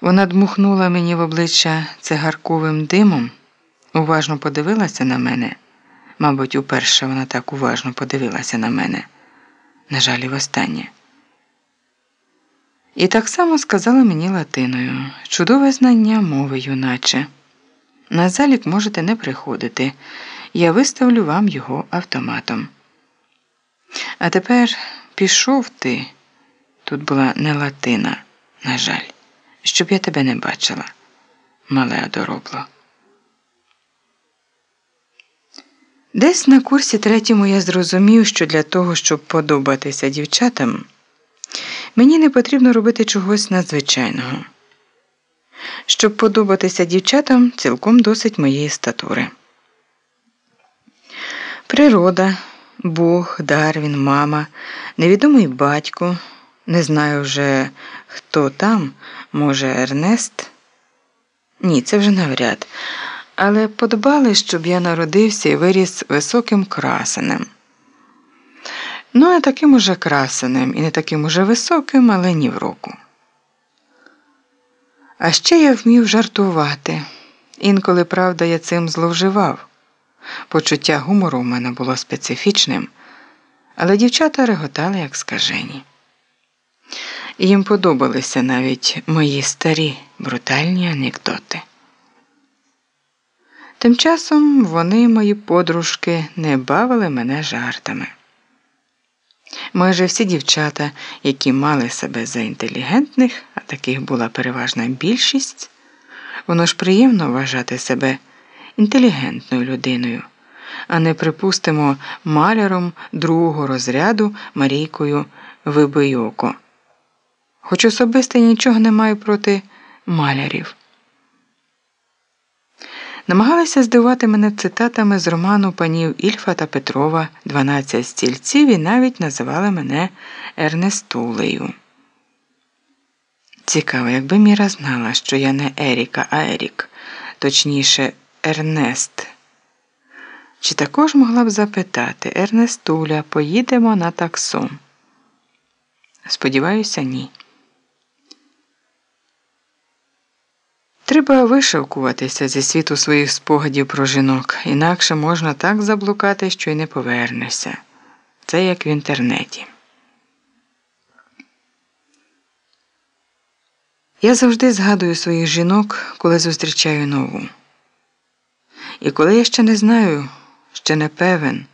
Вона дмухнула мені в обличчя цигарковим димом, уважно подивилася на мене. Мабуть, уперше вона так уважно подивилася на мене. На жаль, і востаннє. І так само сказала мені латиною чудове знання мови, юначе. На залік можете не приходити. Я виставлю вам його автоматом. А тепер пішов ти. Тут була не латина, на жаль, щоб я тебе не бачила, мале одоробло. Десь на курсі третьому я зрозумів, що для того, щоб подобатися дівчатам, мені не потрібно робити чогось надзвичайного. Щоб подобатися дівчатам, цілком досить моєї статури. Природа, Бог, Дарвін, мама, невідомий батько, не знаю вже, хто там, може, Ернест. Ні, це вже навряд але подбали, щоб я народився і виріс високим красенем. Ну, не таким уже красенем і не таким уже високим, але ні в року. А ще я вмів жартувати. Інколи, правда, я цим зловживав. Почуття гумору в мене було специфічним, але дівчата реготали, як скажені. Їм подобалися навіть мої старі брутальні анекдоти. Тим часом вони, мої подружки, не бавили мене жартами. Майже всі дівчата, які мали себе за інтелігентних, а таких була переважна більшість, воно ж приємно вважати себе інтелігентною людиною, а не, припустимо, маляром другого розряду Марійкою Вибийоко. Хоч особисто нічого не маю проти малярів намагалися здивувати мене цитатами з роману панів Ільфа та Петрова «12 стільців і навіть називали мене Ернестулею. Цікаво, якби Міра знала, що я не Еріка, а Ерік, точніше, Ернест. Чи також могла б запитати Ернестуля, поїдемо на таксом? Сподіваюся, ні. Треба вишивкуватися зі світу своїх спогадів про жінок, інакше можна так заблукати, що й не повернешся. Це як в інтернеті. Я завжди згадую своїх жінок, коли зустрічаю нову. І коли я ще не знаю, ще не певен,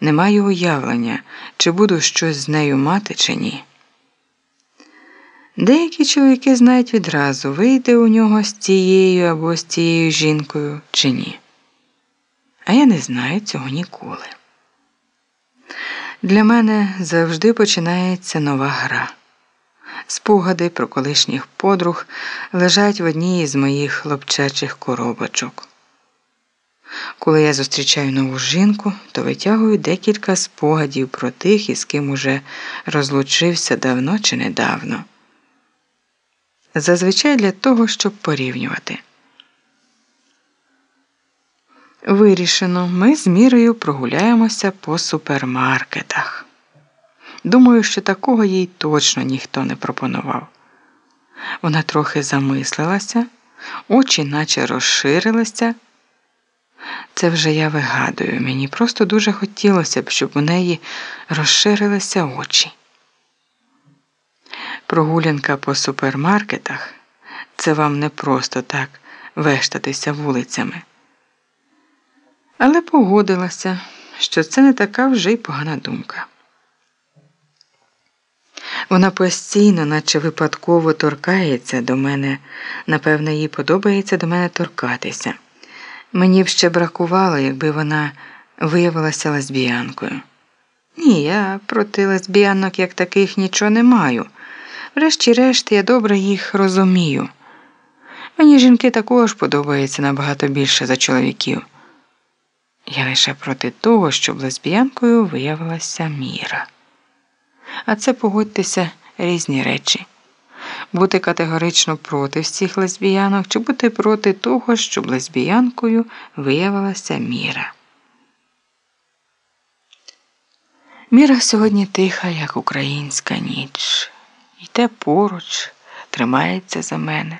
не маю уявлення, чи буду щось з нею мати, чи ні. Деякі чоловіки знають відразу, вийде у нього з цією або з цією жінкою чи ні. А я не знаю цього ніколи. Для мене завжди починається нова гра. Спогади про колишніх подруг лежать в одній із моїх хлопчачих коробочок. Коли я зустрічаю нову жінку, то витягую декілька спогадів про тих, із ким уже розлучився давно чи недавно зазвичай для того, щоб порівнювати. Вирішено, ми з мірою прогуляємося по супермаркетах. Думаю, що такого їй точно ніхто не пропонував. Вона трохи замислилася, очі наче розширилися. Це вже я вигадую, мені просто дуже хотілося б, щоб у неї розширилися очі. Прогулянка по супермаркетах це вам не просто так вештатися вулицями. Але погодилася, що це не така вже й погана думка. Вона постійно, наче випадково торкається до мене, напевно, їй подобається до мене торкатися. Мені б ще бракувало, якби вона виявилася лесбіянкою. Ні, я проти лесбіянок як таких нічого не маю. Врешті-решт, я добре їх розумію. Мені жінки також подобаються набагато більше за чоловіків. Я лише проти того, щоб лесбіянкою виявилася міра. А це погодьтеся різні речі. Бути категорично проти всіх лесбіянок, чи бути проти того, щоб лесбіянкою виявилася міра. Міра сьогодні тиха, як українська ніч йде поруч, тримається за мене.